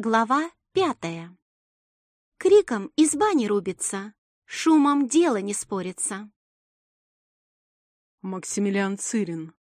Глава пятая. Криком изба не рубится, шумом дело не спорится. Максимилиан Цирин.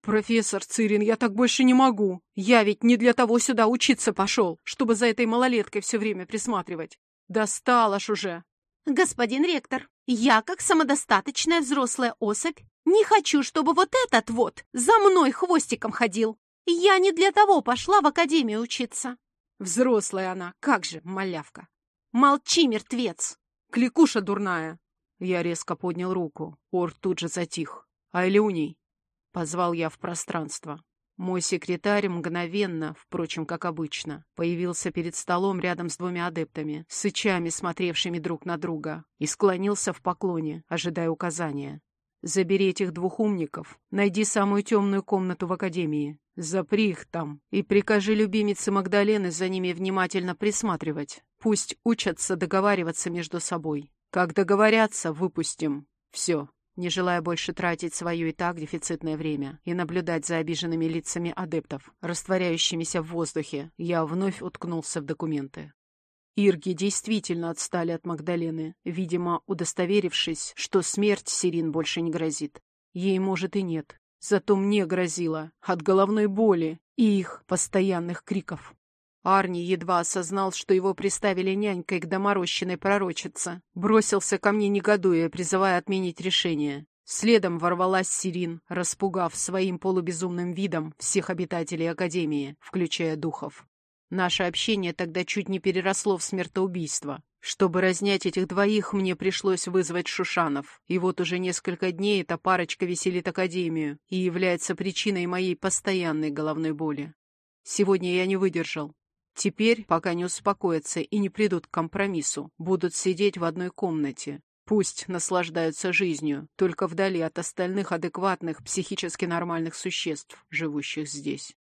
«Профессор Цирин, я так больше не могу. Я ведь не для того сюда учиться пошел, чтобы за этой малолеткой все время присматривать. Достал аж уже!» Господин ректор, я, как самодостаточная взрослая особь, не хочу, чтобы вот этот вот за мной хвостиком ходил. Я не для того пошла в академию учиться. Взрослая она, как же, малявка. Молчи, мертвец. Кликуша дурная. Я резко поднял руку. Ор тут же затих. Айлюний. Позвал я в пространство. Мой секретарь мгновенно, впрочем, как обычно, появился перед столом рядом с двумя адептами, сычами, смотревшими друг на друга, и склонился в поклоне, ожидая указания. «Забери этих двух умников, найди самую темную комнату в Академии, Запри их там и прикажи любимице Магдалены за ними внимательно присматривать. Пусть учатся договариваться между собой. Как договорятся, выпустим. Все. Не желая больше тратить свое и так дефицитное время и наблюдать за обиженными лицами адептов, растворяющимися в воздухе, я вновь уткнулся в документы. Ирги действительно отстали от Магдалены, видимо, удостоверившись, что смерть Сирин больше не грозит. Ей, может, и нет, Зато мне грозило от головной боли и их постоянных криков. Арни едва осознал, что его приставили нянькой к доморощенной пророчице. Бросился ко мне негодуя, призывая отменить решение. Следом ворвалась Сирин, распугав своим полубезумным видом всех обитателей Академии, включая духов. Наше общение тогда чуть не переросло в смертоубийство. Чтобы разнять этих двоих, мне пришлось вызвать Шушанов. И вот уже несколько дней эта парочка веселит Академию и является причиной моей постоянной головной боли. Сегодня я не выдержал. Теперь, пока не успокоятся и не придут к компромиссу, будут сидеть в одной комнате. Пусть наслаждаются жизнью, только вдали от остальных адекватных, психически нормальных существ, живущих здесь.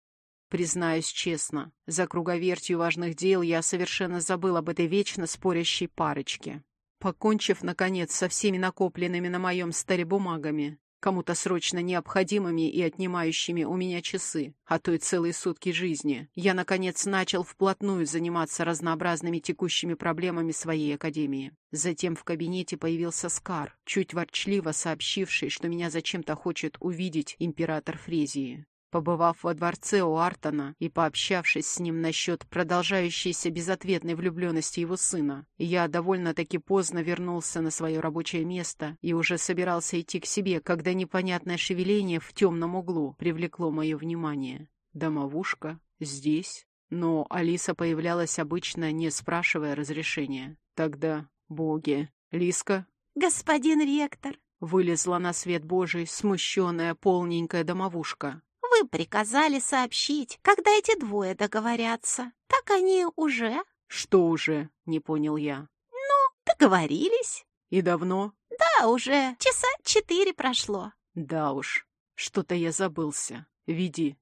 Признаюсь честно, за круговертью важных дел я совершенно забыл об этой вечно спорящей парочке. Покончив, наконец, со всеми накопленными на моем столе бумагами, кому-то срочно необходимыми и отнимающими у меня часы, а то и целые сутки жизни, я, наконец, начал вплотную заниматься разнообразными текущими проблемами своей академии. Затем в кабинете появился Скар, чуть ворчливо сообщивший, что меня зачем-то хочет увидеть император Фрезии. Побывав во дворце у Артона и пообщавшись с ним насчет продолжающейся безответной влюбленности его сына, я довольно-таки поздно вернулся на свое рабочее место и уже собирался идти к себе, когда непонятное шевеление в темном углу привлекло мое внимание. Домовушка? Здесь? Но Алиса появлялась обычно, не спрашивая разрешения. Тогда, боги, Лиска? «Господин ректор!» Вылезла на свет Божий смущенная полненькая домовушка. Вы приказали сообщить, когда эти двое договорятся. Так они уже...» «Что уже?» — не понял я. «Ну, договорились». «И давно?» «Да, уже часа четыре прошло». «Да уж, что-то я забылся. Веди».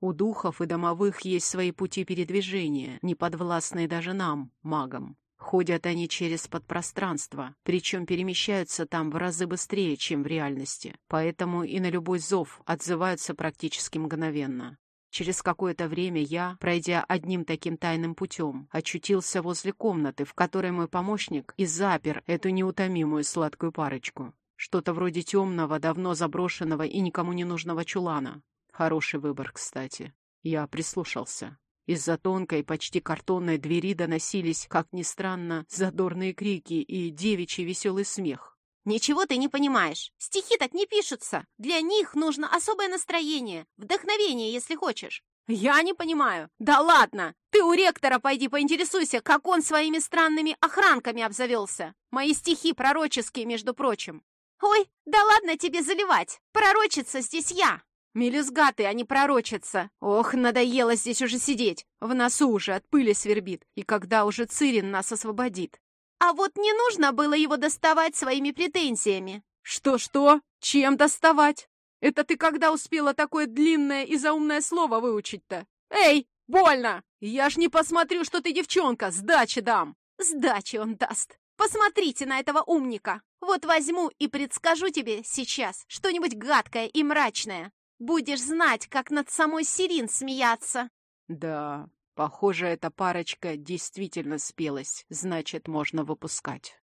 У духов и домовых есть свои пути передвижения, не подвластные даже нам, магам. Ходят они через подпространство, причем перемещаются там в разы быстрее, чем в реальности, поэтому и на любой зов отзываются практически мгновенно. Через какое-то время я, пройдя одним таким тайным путем, очутился возле комнаты, в которой мой помощник и запер эту неутомимую сладкую парочку. Что-то вроде темного, давно заброшенного и никому не нужного чулана. Хороший выбор, кстати. Я прислушался. Из-за тонкой, почти картонной двери доносились, как ни странно, задорные крики и девичий веселый смех. «Ничего ты не понимаешь. Стихи так не пишутся. Для них нужно особое настроение, вдохновение, если хочешь». «Я не понимаю. Да ладно! Ты у ректора пойди поинтересуйся, как он своими странными охранками обзавелся. Мои стихи пророческие, между прочим». «Ой, да ладно тебе заливать. Пророчица здесь я». Мелюзга ты, а не пророчица. Ох, надоело здесь уже сидеть. В носу уже от пыли свербит. И когда уже Цирин нас освободит? А вот не нужно было его доставать своими претензиями. Что-что? Чем доставать? Это ты когда успела такое длинное и заумное слово выучить-то? Эй, больно! Я ж не посмотрю, что ты девчонка, сдачи дам. Сдачи он даст. Посмотрите на этого умника. Вот возьму и предскажу тебе сейчас что-нибудь гадкое и мрачное. Будешь знать, как над самой Сирин смеяться. Да, Похоже, эта парочка действительно спелась, значит, можно выпускать.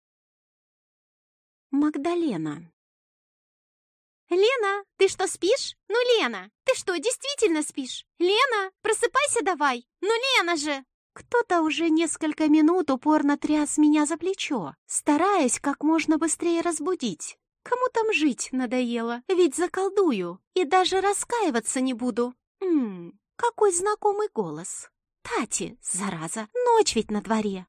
Магдалена. «Лена, ты что, спишь? Ну, Лена, ты что, действительно спишь? Лена, просыпайся давай! Ну, Лена же!» Кто-то уже несколько минут упорно тряс меня за плечо, стараясь как можно быстрее разбудить. Кому там жить надоело, ведь заколдую, и даже раскаиваться не буду. Ммм, какой знакомый голос. Тати, зараза, ночь ведь на дворе.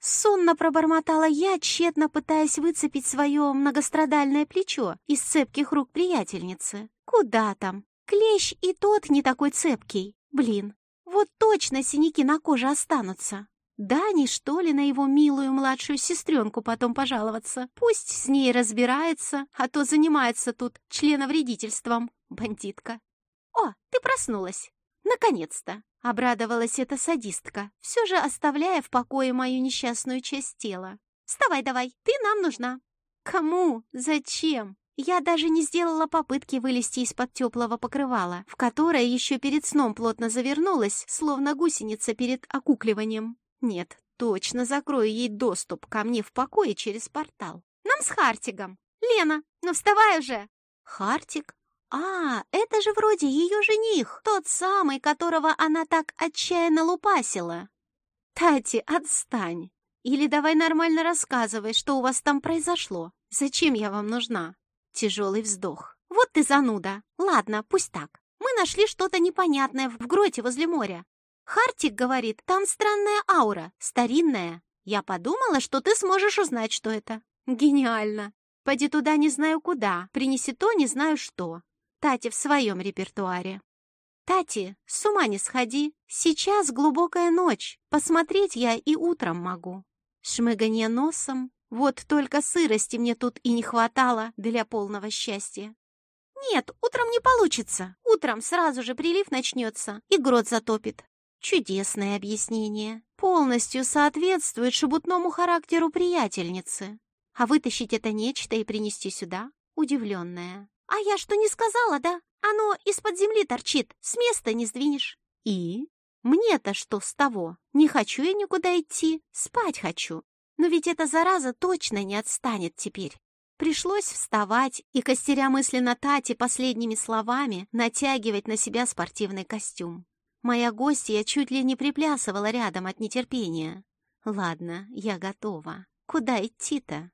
Сонно пробормотала я, тщетно пытаясь выцепить свое многострадальное плечо из цепких рук приятельницы. Куда там? Клещ и тот не такой цепкий. Блин, вот точно синяки на коже останутся. Дани, что ли, на его милую младшую сестренку потом пожаловаться? Пусть с ней разбирается, а то занимается тут членовредительством, бандитка. О, ты проснулась. Наконец-то. Обрадовалась эта садистка, все же оставляя в покое мою несчастную часть тела. «Вставай давай, ты нам нужна». «Кому? Зачем?» Я даже не сделала попытки вылезти из-под теплого покрывала, в которое еще перед сном плотно завернулась, словно гусеница перед окукливанием. Нет, точно закрою ей доступ ко мне в покое через портал. Нам с Хартигом. Лена, ну вставай уже. Хартик? А, это же вроде ее жених, тот самый, которого она так отчаянно лупасила. Тати, отстань. Или давай нормально рассказывай, что у вас там произошло. Зачем я вам нужна? Тяжелый вздох. Вот ты зануда. Ладно, пусть так. Мы нашли что-то непонятное в гроте возле моря. Хартик говорит, там странная аура, старинная. Я подумала, что ты сможешь узнать, что это. Гениально. Пойди туда не знаю куда, принеси то не знаю что. Тати в своем репертуаре. «Тати, с ума не сходи, сейчас глубокая ночь, посмотреть я и утром могу». Шмыганье носом, вот только сырости мне тут и не хватало для полного счастья. «Нет, утром не получится, утром сразу же прилив начнется и грот затопит». Чудесное объяснение, полностью соответствует шебутному характеру приятельницы. А вытащить это нечто и принести сюда, удивленная. «А я что, не сказала, да? Оно из-под земли торчит, с места не сдвинешь». «И? Мне-то что с того? Не хочу я никуда идти, спать хочу. Но ведь эта зараза точно не отстанет теперь». Пришлось вставать и, костеря мысленно Тати последними словами, натягивать на себя спортивный костюм. Моя гостья чуть ли не приплясывала рядом от нетерпения. «Ладно, я готова. Куда идти-то?»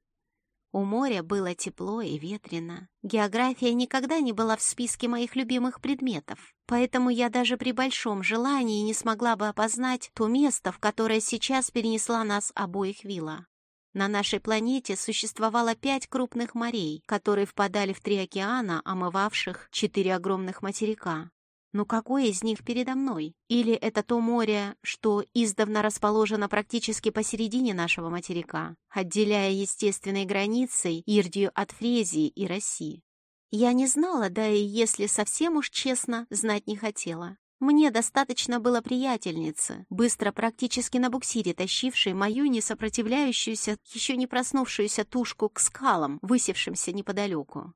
У моря было тепло и ветрено. География никогда не была в списке моих любимых предметов, поэтому я даже при большом желании не смогла бы опознать то место, в которое сейчас перенесла нас обоих вилла. На нашей планете существовало пять крупных морей, которые впадали в три океана, омывавших четыре огромных материка. Но какое из них передо мной? Или это то море, что издавна расположено практически посередине нашего материка, отделяя естественной границей Ирдию от Фрезии и России? Я не знала, да и, если совсем уж честно, знать не хотела. Мне достаточно было приятельницы, быстро практически на буксире тащившей мою несопротивляющуюся, еще не проснувшуюся тушку к скалам, высевшимся неподалеку.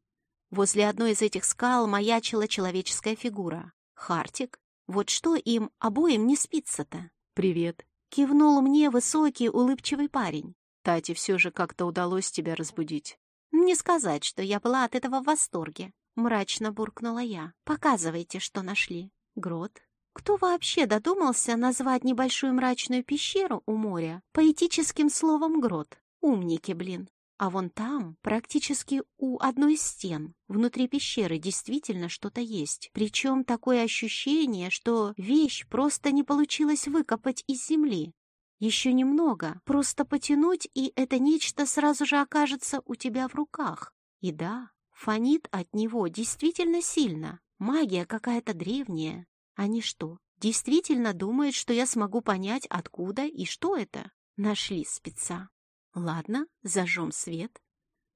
Возле одной из этих скал маячила человеческая фигура. Хартик, вот что им обоим не спится-то? «Привет», — кивнул мне высокий, улыбчивый парень. «Тати, все же как-то удалось тебя разбудить». «Не сказать, что я была от этого в восторге», — мрачно буркнула я. «Показывайте, что нашли. Грот, кто вообще додумался назвать небольшую мрачную пещеру у моря поэтическим словом «грот»? Умники, блин. А вон там, практически у одной из стен, внутри пещеры действительно что-то есть. Причем такое ощущение, что вещь просто не получилось выкопать из земли. Еще немного, просто потянуть, и это нечто сразу же окажется у тебя в руках. И да, фонит от него действительно сильно. Магия какая-то древняя. Они что, действительно думают, что я смогу понять, откуда и что это? Нашли спеца. Ладно, зажжем свет.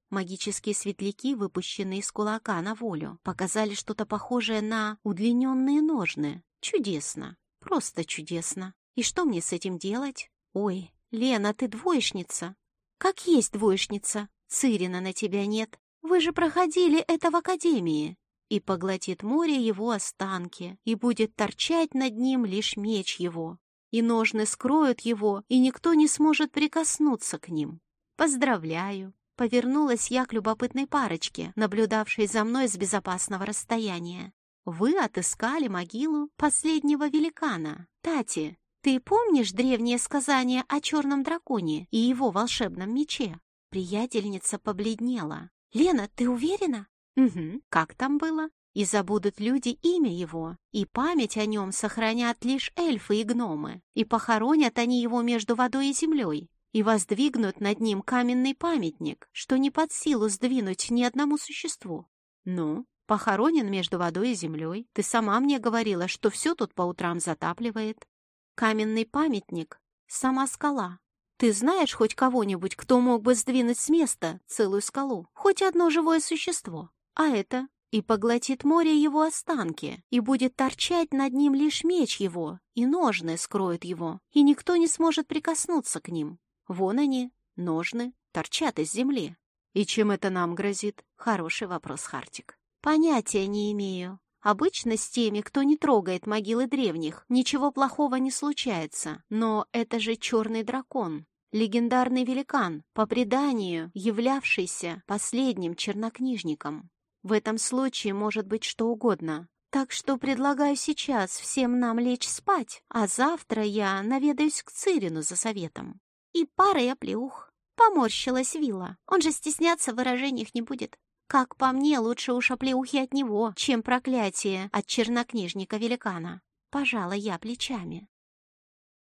Магические светляки, выпущенные из кулака на волю, показали что-то похожее на удлиненные ножны. Чудесно, просто чудесно. И что мне с этим делать? Ой, Лена, ты двоечница. Как есть двоечница. Цирина на тебя нет. Вы же проходили это в академии. И поглотит море его останки, и будет торчать над ним лишь меч его. И ножны скроют его, и никто не сможет прикоснуться к ним. Поздравляю. Повернулась я к любопытной парочке, наблюдавшей за мной с безопасного расстояния. Вы отыскали могилу последнего великана. Тати, ты помнишь древнее сказание о черном драконе и его волшебном мече? Приятельница побледнела. Лена, ты уверена? Угу. Как там было? И забудут люди имя его, и память о нем сохранят лишь эльфы и гномы, и похоронят они его между водой и землей, и воздвигнут над ним каменный памятник, что не под силу сдвинуть ни одному существу. Ну, похоронен между водой и землей. Ты сама мне говорила, что все тут по утрам затапливает. Каменный памятник — сама скала. Ты знаешь хоть кого-нибудь, кто мог бы сдвинуть с места целую скалу? Хоть одно живое существо? А это и поглотит море его останки, и будет торчать над ним лишь меч его, и ножны скроют его, и никто не сможет прикоснуться к ним. Вон они, ножны, торчат из земли. И чем это нам грозит? Хороший вопрос, Хартик. Понятия не имею. Обычно с теми, кто не трогает могилы древних, ничего плохого не случается. Но это же черный дракон, легендарный великан, по преданию являвшийся последним чернокнижником. В этом случае может быть что угодно. Так что предлагаю сейчас всем нам лечь спать, а завтра я наведаюсь к Цирину за советом. И парой оплеух. Поморщилась Вилла. Он же стесняться в выражениях не будет. Как по мне, лучше уж оплеухи от него, чем проклятие от чернокнижника-великана. Пожала я плечами.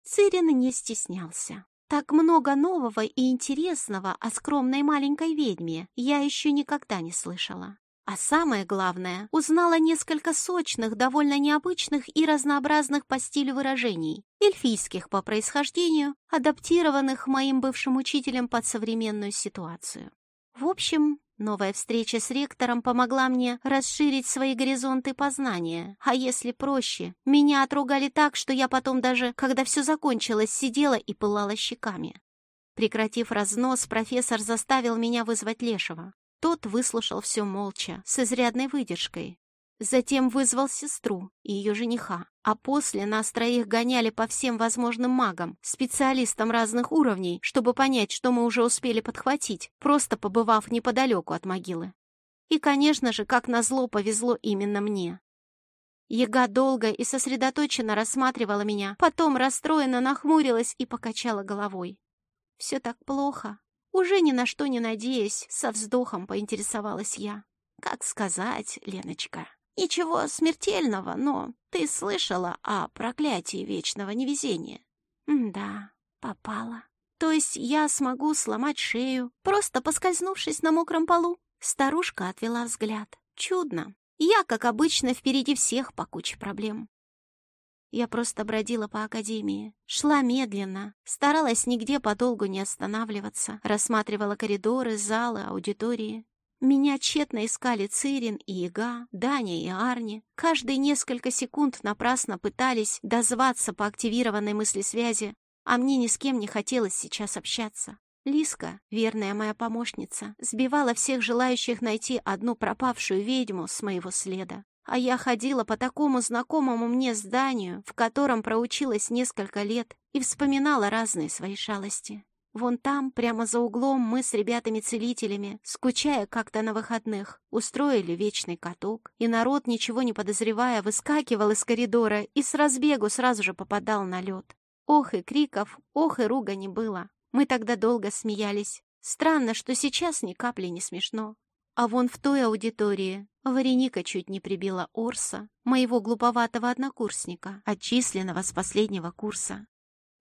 Цирин не стеснялся. Так много нового и интересного о скромной маленькой ведьме я еще никогда не слышала. А самое главное, узнала несколько сочных, довольно необычных и разнообразных по стилю выражений, эльфийских по происхождению, адаптированных моим бывшим учителем под современную ситуацию. В общем, новая встреча с ректором помогла мне расширить свои горизонты познания, а если проще, меня отругали так, что я потом даже, когда все закончилось, сидела и пылала щеками. Прекратив разнос, профессор заставил меня вызвать Лешего. Тот выслушал все молча, с изрядной выдержкой. Затем вызвал сестру и ее жениха, а после нас троих гоняли по всем возможным магам, специалистам разных уровней, чтобы понять, что мы уже успели подхватить, просто побывав неподалеку от могилы. И, конечно же, как назло, повезло именно мне. Яга долго и сосредоточенно рассматривала меня, потом расстроенно нахмурилась и покачала головой. «Все так плохо», уже ни на что не надеясь, со вздохом поинтересовалась я. «Как сказать, Леночка, ничего смертельного, но ты слышала о проклятии вечного невезения?» «Да, попала. То есть я смогу сломать шею, просто поскользнувшись на мокром полу?» Старушка отвела взгляд. «Чудно. Я, как обычно, впереди всех по куче проблем. Я просто бродила по академии, шла медленно, старалась нигде подолгу не останавливаться, рассматривала коридоры, залы, аудитории. Меня тщетно искали Цирин и Ига, Даня и Арни. Каждые несколько секунд напрасно пытались дозваться по активированной мыслесвязи, а мне ни с кем не хотелось сейчас общаться. Лиска, верная моя помощница, сбивала всех желающих найти одну пропавшую ведьму с моего следа. А я ходила по такому знакомому мне зданию, в котором проучилась несколько лет, и вспоминала разные свои шалости. Вон там, прямо за углом, мы с ребятами-целителями, скучая как-то на выходных, устроили вечный каток, и народ, ничего не подозревая, выскакивал из коридора и с разбегу сразу же попадал на лед. Ох и криков, ох и ругани было. Мы тогда долго смеялись. Странно, что сейчас ни капли не смешно. А вон в той аудитории Вареника чуть не прибила Орса, моего глуповатого однокурсника, отчисленного с последнего курса.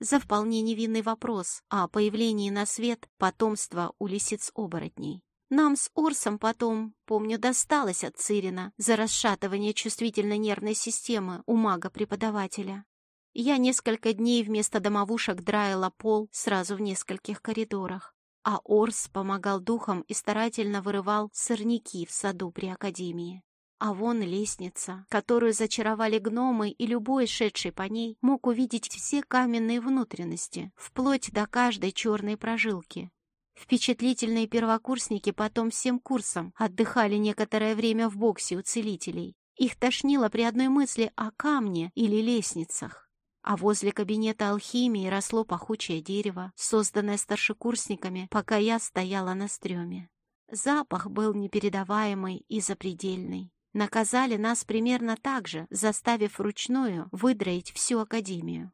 За вполне невинный вопрос о появлении на свет потомства у лисиц-оборотней. Нам с Орсом потом, помню, досталось от Цирина за расшатывание чувствительной нервной системы у мага-преподавателя. Я несколько дней вместо домовушек драила пол сразу в нескольких коридорах а Орс помогал духам и старательно вырывал сорняки в саду при Академии. А вон лестница, которую зачаровали гномы, и любой, шедший по ней, мог увидеть все каменные внутренности, вплоть до каждой черной прожилки. Впечатлительные первокурсники потом всем курсом отдыхали некоторое время в боксе у целителей. Их тошнило при одной мысли о камне или лестницах. А возле кабинета алхимии росло пахучее дерево, созданное старшекурсниками, пока я стояла на стреме. Запах был непередаваемый и запредельный. Наказали нас примерно так же, заставив вручную выдроить всю академию.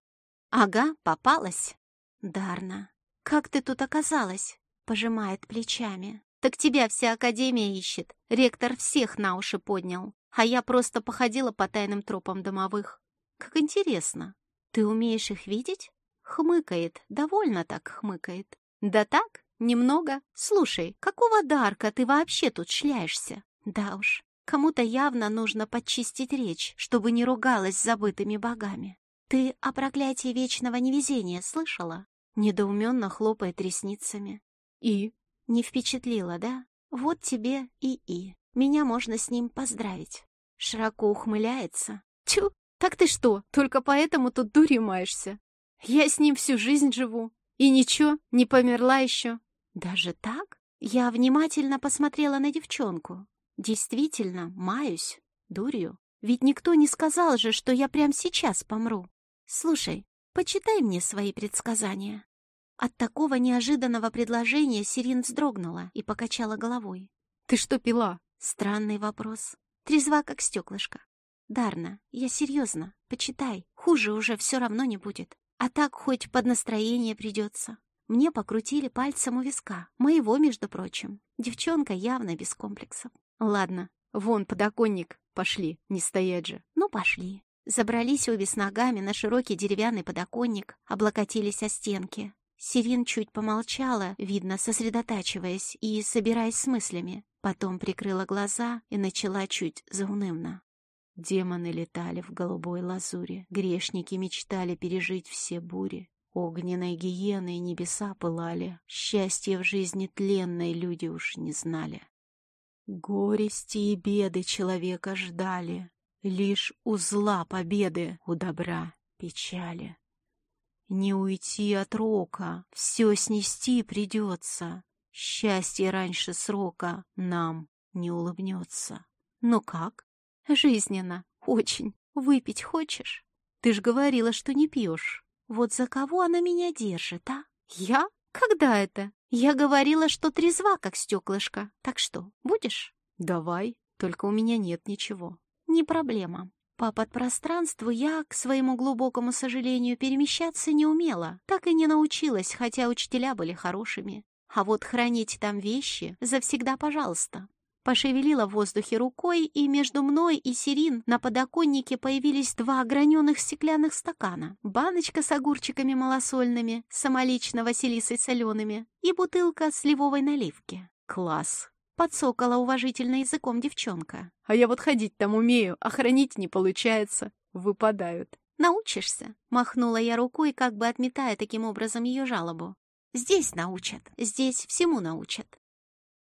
«Ага, попалась!» «Дарна, как ты тут оказалась?» — пожимает плечами. «Так тебя вся академия ищет. Ректор всех на уши поднял, а я просто походила по тайным тропам домовых. Как интересно. Ты умеешь их видеть?» Хмыкает, довольно так хмыкает. «Да так, немного. Слушай, какого дарка ты вообще тут шляешься?» «Да уж, кому-то явно нужно подчистить речь, чтобы не ругалась забытыми богами. Ты о проклятии вечного невезения слышала?» Недоуменно хлопает ресницами. «И?» Не впечатлила, да? Вот тебе и-и. Меня можно с ним поздравить. Широко ухмыляется. Тю, так ты что, только поэтому тут дурью маешься? Я с ним всю жизнь живу. И ничего, не померла еще. Даже так? Я внимательно посмотрела на девчонку. Действительно, маюсь. Дурью. Ведь никто не сказал же, что я прямо сейчас помру. Слушай, почитай мне свои предсказания. От такого неожиданного предложения Сирин вздрогнула и покачала головой. «Ты что пила?» Странный вопрос. Трезва, как стеклышко. «Дарна, я серьезно. Почитай. Хуже уже все равно не будет. А так хоть под настроение придется». Мне покрутили пальцем у виска. Моего, между прочим. Девчонка явно без комплексов. «Ладно, вон подоконник. Пошли, не стоять же». «Ну, пошли». Забрались обе с ногами на широкий деревянный подоконник, облокотились о стенки. Сирин чуть помолчала, видно, сосредотачиваясь и собираясь с мыслями. Потом прикрыла глаза и начала чуть заунывно. Демоны летали в голубой лазуре, грешники мечтали пережить все бури. Огненной гиеной небеса пылали, счастье в жизни тленной люди уж не знали. Горести и беды человека ждали, лишь у зла победы, у добра печали. Не уйти от рока, все снести придется. Счастье раньше срока нам не улыбнется. Ну как? Жизненно, очень. Выпить хочешь? Ты ж говорила, что не пьешь. Вот за кого она меня держит, а? Я? Когда это? Я говорила, что трезва, как стеклышко. Так что, будешь? Давай, только у меня нет ничего. Не проблема. По подпространству я, к своему глубокому сожалению, перемещаться не умела, так и не научилась, хотя учителя были хорошими. А вот хранить там вещи завсегда пожалуйста. Пошевелила в воздухе рукой, и между мной и Сирин на подоконнике появились два ограненных стеклянных стакана, баночка с огурчиками малосольными, самолично Василисой солеными и бутылка сливовой наливки. Класс! Подсокала уважительно языком девчонка. А я вот ходить там умею, а хранить не получается. Выпадают. Научишься? Махнула я рукой, как бы отметая таким образом ее жалобу. Здесь научат, здесь всему научат.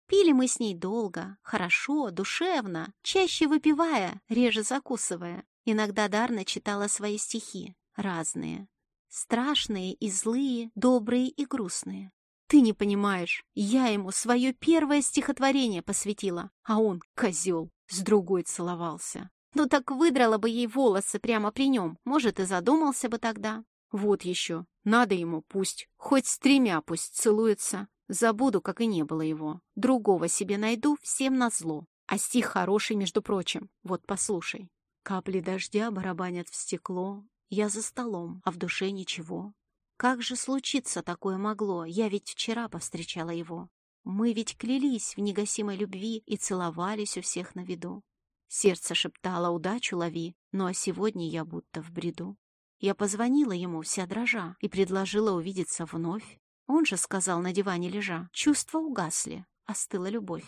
Пили мы с ней долго, хорошо, душевно, чаще выпивая, реже закусывая. Иногда Дарна читала свои стихи, разные. Страшные и злые, добрые и грустные. Ты не понимаешь, я ему свое первое стихотворение посвятила, а он, козел, с другой целовался. Ну так выдрала бы ей волосы прямо при нем, может, и задумался бы тогда. Вот еще, надо ему пусть, хоть с тремя пусть целуется. Забуду, как и не было его. Другого себе найду, всем назло. А стих хороший, между прочим. Вот послушай. Капли дождя барабанят в стекло. Я за столом, а в душе ничего. Как же случиться такое могло? Я ведь вчера повстречала его. Мы ведь клялись в негасимой любви и целовались у всех на виду. Сердце шептало «удачу лови», ну а сегодня я будто в бреду. Я позвонила ему, вся дрожа, и предложила увидеться вновь. Он же сказал на диване лежа, чувства угасли, остыла любовь.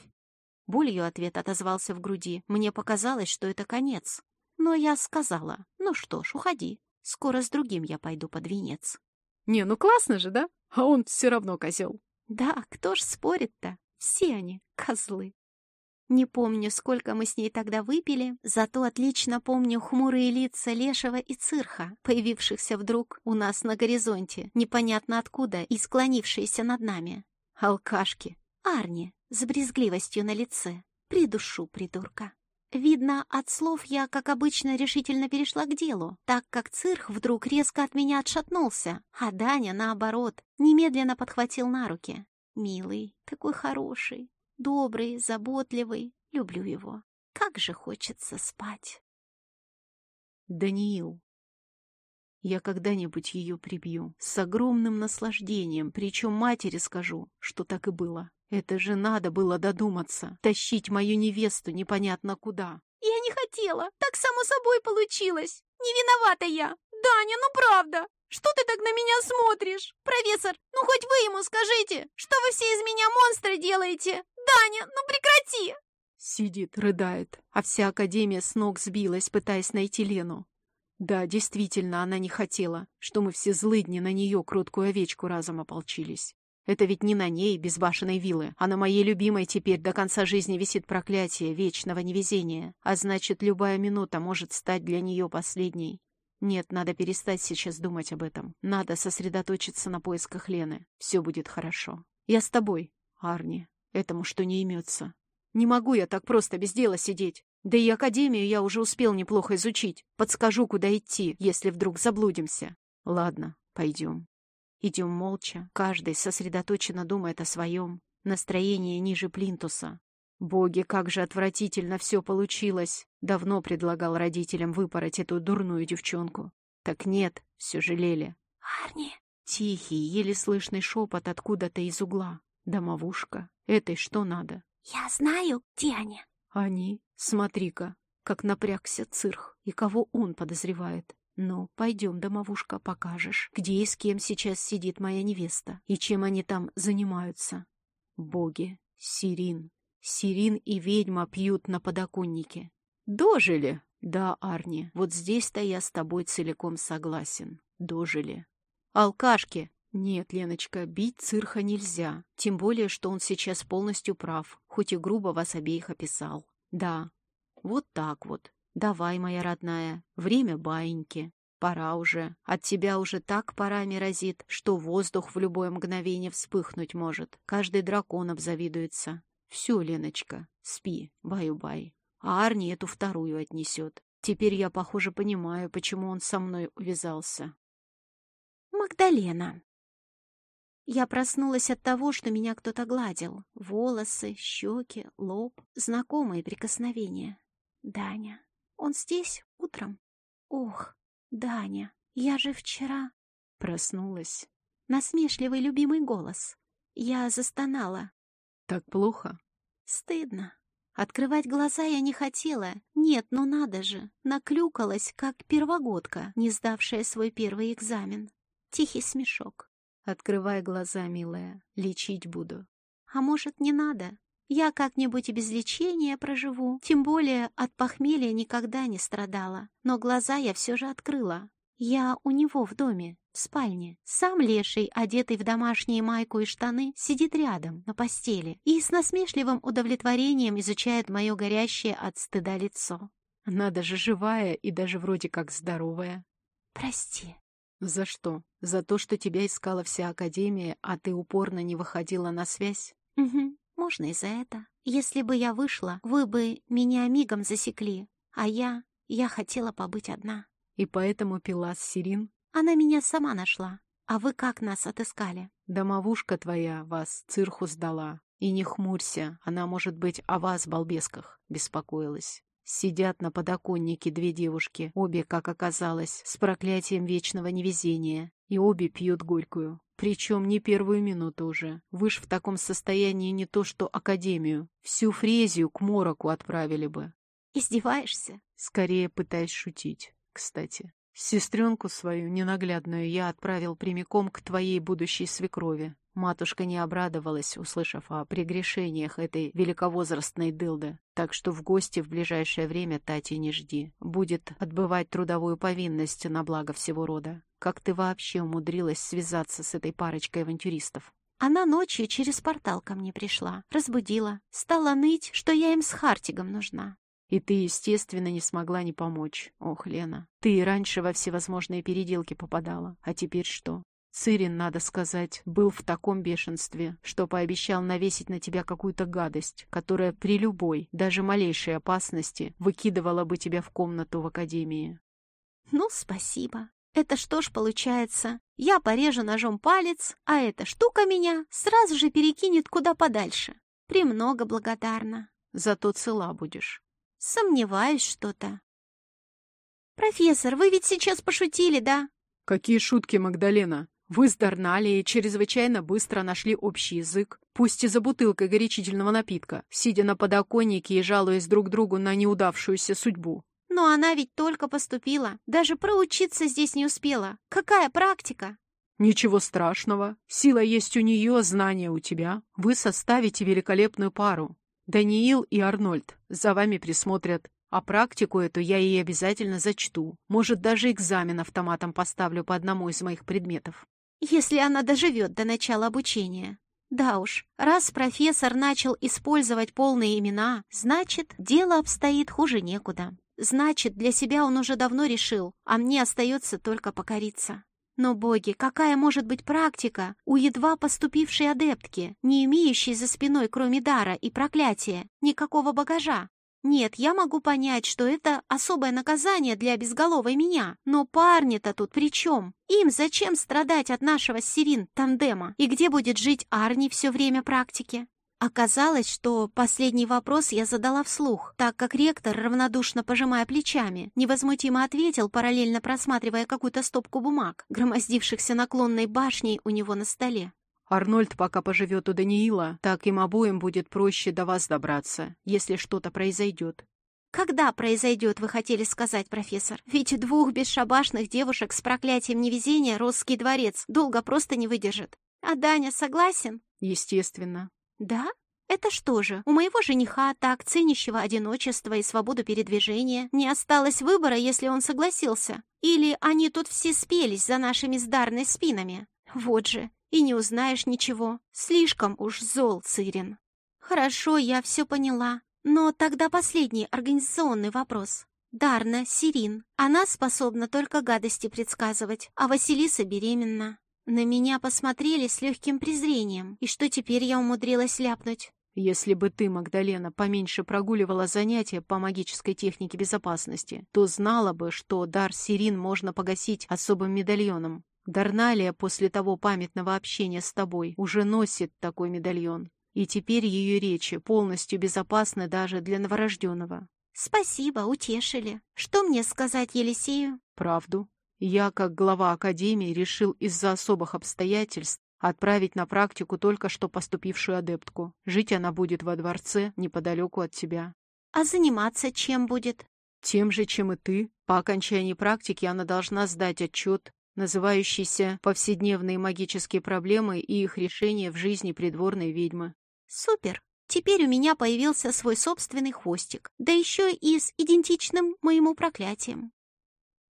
Болью ответ отозвался в груди. Мне показалось, что это конец. Но я сказала, ну что ж, уходи. Скоро с другим я пойду под венец. Не, ну классно же, да? А он все равно козел. Да, кто ж спорит-то? Все они козлы. Не помню, сколько мы с ней тогда выпили, зато отлично помню хмурые лица Лешего и Цирха, появившихся вдруг у нас на горизонте, непонятно откуда, и склонившиеся над нами. Алкашки. Арни, с брезгливостью на лице. Придушу, придурка. Видно, от слов я, как обычно, решительно перешла к делу, так как цирх вдруг резко от меня отшатнулся, а Даня, наоборот, немедленно подхватил на руки. Милый, такой хороший, добрый, заботливый, люблю его. Как же хочется спать. Даниил. Я когда-нибудь ее прибью. С огромным наслаждением, причем матери скажу, что так и было. Это же надо было додуматься, тащить мою невесту непонятно куда. Я не хотела, так само собой получилось. Не виновата я. Даня, ну правда. Что ты так на меня смотришь? Профессор, ну хоть вы ему скажите, что вы все из меня монстры делаете? Даня, ну прекрати! Сидит, рыдает, а вся Академия с ног сбилась, пытаясь найти Лену. Да, действительно, она не хотела, что мы все злыдни на нее кроткую овечку разом ополчились. Это ведь не на ней, безбашенной вилы, а на моей любимой теперь до конца жизни висит проклятие вечного невезения, а значит, любая минута может стать для нее последней. Нет, надо перестать сейчас думать об этом. Надо сосредоточиться на поисках Лены. Все будет хорошо. Я с тобой, Арни. Этому что не имется. Не могу я так просто без дела сидеть. Да и академию я уже успел неплохо изучить. Подскажу, куда идти, если вдруг заблудимся. Ладно, пойдем. Идем молча, каждый сосредоточенно думает о своем. Настроение ниже плинтуса. Боги, как же отвратительно все получилось. Давно предлагал родителям выпороть эту дурную девчонку. Так нет, все жалели. Арни! Тихий, еле слышный шепот откуда-то из угла. Домовушка. Этой что надо? Я знаю, где они. Они? Смотри-ка, как напрягся цирх, и кого он подозревает. Ну, пойдем, домовушка, покажешь, где и с кем сейчас сидит моя невеста, и чем они там занимаются. Боги, Сирин. Сирин и ведьма пьют на подоконнике. Дожили? Да, Арни, вот здесь-то я с тобой целиком согласен. Дожили. Алкашки, «Нет, Леночка, бить цирха нельзя, тем более, что он сейчас полностью прав, хоть и грубо вас обеих описал. Да, вот так вот. Давай, моя родная, время баиньки. Пора уже. От тебя уже так парами разит, что воздух в любое мгновение вспыхнуть может. Каждый дракон обзавидуется. Все, Леночка, спи, баю-бай. А Арни эту вторую отнесет. Теперь я, похоже, понимаю, почему он со мной увязался. Магдалена. Я проснулась от того, что меня кто-то гладил. Волосы, щеки, лоб, знакомые прикосновения. Даня. Он здесь утром? Ох, Даня, я же вчера... Проснулась. Насмешливый любимый голос. Я застонала. Так плохо? Стыдно. Открывать глаза я не хотела. Нет, ну надо же. Наклюкалась, как первогодка, не сдавшая свой первый экзамен. Тихий смешок. Открывай глаза, милая, лечить буду. А может, не надо? Я как-нибудь и без лечения проживу. Тем более от похмелья никогда не страдала. Но глаза я все же открыла. Я у него в доме, в спальне. Сам леший, одетый в домашние майку и штаны, сидит рядом, на постели, и с насмешливым удовлетворением изучает мое горящее от стыда лицо. Надо же живая и даже вроде как здоровая. Прости. За что? За то, что тебя искала вся Академия, а ты упорно не выходила на связь? Угу, можно и за это. Если бы я вышла, вы бы меня мигом засекли, а я... я хотела побыть одна. И поэтому пила с Сирин? Она меня сама нашла. А вы как нас отыскали? Домовушка твоя вас цирху сдала. И не хмурься, она, может быть, о вас, балбесках, беспокоилась. Сидят на подоконнике две девушки, обе, как оказалось, с проклятием вечного невезения, и обе пьют горькую. Причем не первую минуту уже. Вы ж в таком состоянии не то что академию, всю фрезию к мороку отправили бы. Издеваешься? Скорее пытаясь шутить, кстати. Сестренку свою ненаглядную я отправил прямиком к твоей будущей свекрови. Матушка не обрадовалась, услышав о прегрешениях этой великовозрастной дылды, так что в гости в ближайшее время Тати не жди. Будет отбывать трудовую повинность на благо всего рода. Как ты вообще умудрилась связаться с этой парочкой авантюристов? Она ночью через портал ко мне пришла, разбудила, стала ныть, что я им с Хартигом нужна. И ты, естественно, не смогла не помочь. Ох, Лена, ты и раньше во всевозможные переделки попадала, а теперь что? Цирин, надо сказать, был в таком бешенстве, что пообещал навесить на тебя какую-то гадость, которая при любой, даже малейшей опасности выкидывала бы тебя в комнату в академии. Ну, спасибо. Это что ж получается? Я порежу ножом палец, а эта штука меня сразу же перекинет куда подальше. Премного благодарна. Зато цела будешь. Сомневаюсь что-то. «Профессор, вы ведь сейчас пошутили, да?» «Какие шутки, Магдалена? Вы с Дарналией чрезвычайно быстро нашли общий язык, пусть и за бутылкой горячительного напитка, сидя на подоконнике и жалуясь друг другу на неудавшуюся судьбу. Но она ведь только поступила, даже проучиться здесь не успела. Какая практика? Ничего страшного. Сила есть у нее, знания у тебя. Вы составите великолепную пару. Даниил и Арнольд за вами присмотрят. А практику эту я ей обязательно зачту. Может, даже экзамен автоматом поставлю по одному из моих предметов. Если она доживет до начала обучения. Да уж, раз профессор начал использовать полные имена, значит, дело обстоит хуже некуда. Значит, для себя он уже давно решил, а мне остается только покориться. Но, боги, какая может быть практика у едва поступившей адептки, не имеющей за спиной, кроме дара и проклятия, никакого багажа? Нет, я могу понять, что это особое наказание для безголовой меня, но парни-то тут при чем? Им зачем страдать от нашего Сирин тандема? И где будет жить Арни все время практики? Оказалось, что последний вопрос я задала вслух, так как ректор, равнодушно пожимая плечами, невозмутимо ответил, параллельно просматривая какую-то стопку бумаг, громоздившихся наклонной башней у него на столе. Арнольд пока поживет у Даниила, так им обоим будет проще до вас добраться, если что-то произойдет. «Когда произойдет, вы хотели сказать, профессор? Ведь двух бесшабашных девушек с проклятием невезения Росский дворец долго просто не выдержит. А Даня согласен?» «Естественно». «Да? Это что же, у моего жениха, так ценящего одиночество и свободу передвижения, не осталось выбора, если он согласился? Или они тут все спелись за нашими сдарной спинами? Вот же, и не узнаешь ничего. Слишком уж зол Цирин. Хорошо, я все поняла. Но тогда последний организационный вопрос. Дарна, Сирин. Она способна только гадости предсказывать, а Василиса беременна. На меня посмотрели с легким презрением. И что теперь я умудрилась ляпнуть? Если бы ты, Магдалена, поменьше прогуливала занятия по магической технике безопасности, то знала бы, что дар Сирин можно погасить особым медальоном. Дарналия после того памятного общения с тобой уже носит такой медальон, и теперь ее речи полностью безопасны даже для новорожденного. Спасибо, утешили. Что мне сказать Елисею? Правду. Я, как глава Академии, решил из-за особых обстоятельств отправить на практику только что поступившую адептку. Жить она будет во дворце неподалеку от тебя. А заниматься чем будет? Тем же, чем и ты. По окончании практики она должна сдать отчет называющийся «Повседневные магические проблемы и их решение в жизни придворной ведьмы». «Супер! Теперь у меня появился свой собственный хвостик, да еще и с идентичным моему проклятием».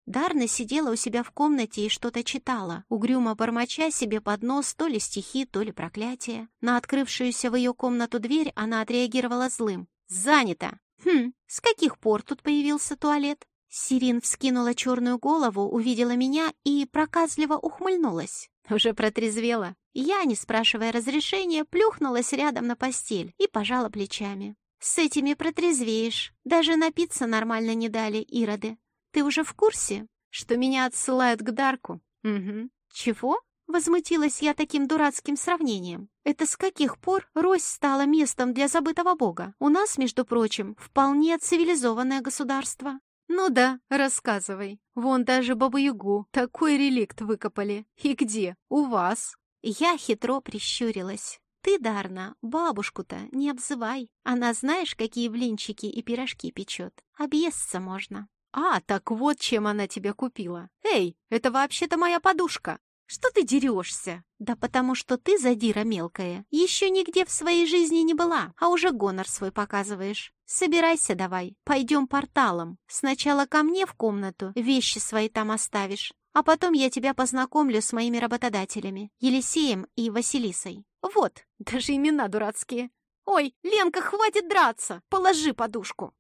Дарна сидела у себя в комнате и что-то читала, угрюмо бормоча себе под нос то ли стихи, то ли проклятие. На открывшуюся в ее комнату дверь она отреагировала злым. «Занято!» «Хм, с каких пор тут появился туалет?» Сирин вскинула черную голову, увидела меня и проказливо ухмыльнулась. Уже протрезвела. Я, не спрашивая разрешения, плюхнулась рядом на постель и пожала плечами. «С этими протрезвеешь. Даже напиться нормально не дали, Ироды. Ты уже в курсе, что меня отсылают к Дарку?» «Угу. Чего?» Возмутилась я таким дурацким сравнением. Это с каких пор Рось стала местом для забытого бога? У нас, между прочим, вполне цивилизованное государство. «Ну да, рассказывай. Вон даже Бабу-Ягу такой реликт выкопали. И где? У вас?» Я хитро прищурилась. «Ты, Дарна, бабушку-то не обзывай. Она знаешь, какие блинчики и пирожки печет. Объесться можно». «А, так вот чем она тебя купила. Эй, это вообще-то моя подушка. Что ты дерешься?» «Да потому что ты, задира мелкая, еще нигде в своей жизни не была, а уже гонор свой показываешь. Собирайся давай, пойдем порталом. Сначала ко мне в комнату, вещи свои там оставишь, а потом я тебя познакомлю с моими работодателями, Елисеем и Василисой. Вот, даже имена дурацкие. Ой, Ленка, хватит драться, положи подушку.